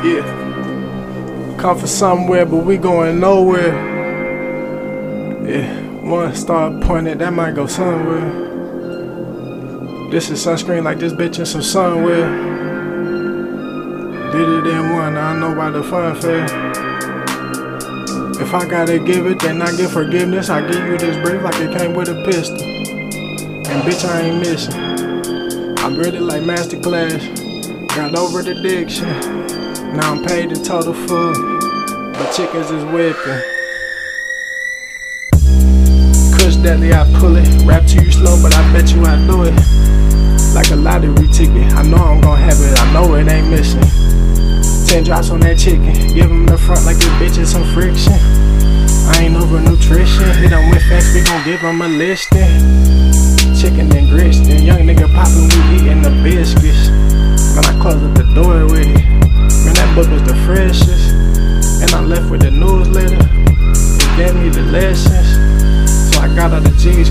Come from somewhere, but we going nowhere. Yeah, one star pointed, that might go somewhere. This is sunscreen like this bitch in some sunwear. Did it in one, I know why the fun fair. If I gotta give it, then I give forgiveness. I give you this brief like it came with a pistol. And bitch, I ain't missing. I read it like masterclass. Got over the addiction. Now I'm paid in total full. But chickens is whipping. Kush deadly, I pull it. Rap to you slow, but I bet you I do it. Like a lottery ticket. I know I'm gonna have it. I know it ain't missing. Ten drops on that chicken. Give him the front like this bitch is some friction. I ain't over nutrition. Hit him with facts, we gon' give him a listing. Up with it. Man, that book was the freshest. And I left with the newsletter. It gave me the lessons. So I got all the G's.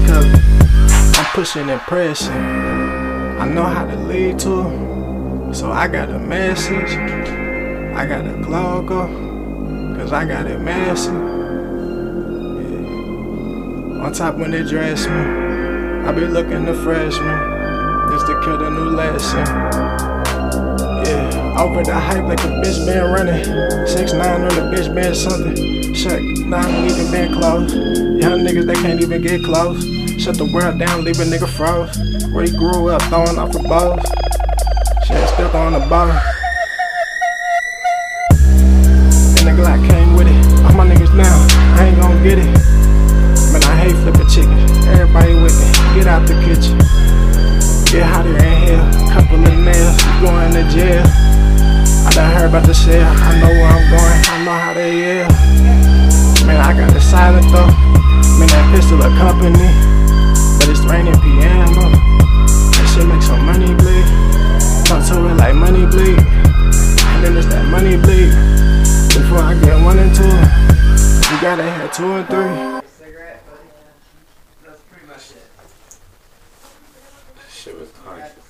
I'm pushing and pressing. I know how to lead to. So I got a message. I got a logo. Cause I got it massive. Yeah. On top when they dress me. I be looking the freshman. Just to kill the new lesson. Over the hype like a bitch been running. Six nine on the bitch been something. Shut nine even been close. Young niggas they can't even get close. Shut the world down, leave a nigga froze. Where he grew up, throwing off the balls. Shit, still throwing the ball. And the Glock came with it. All my niggas now, I ain't gon' get it. Man, I hate flipping chicken. Everybody with me, get out the kitchen. Get hotter in here, couple of nails, going to jail. I done heard about this shit, I know where I'm going, I know how they is. Man, I got the silent though, man, that pistol a company, but it's raining piano. That shit make some money bleed, talk to it like money bleed, and then it's that money bleed. Before I get one and two, you gotta have two and three. Cigarette, buddy. That's pretty much it. Shit was conscious.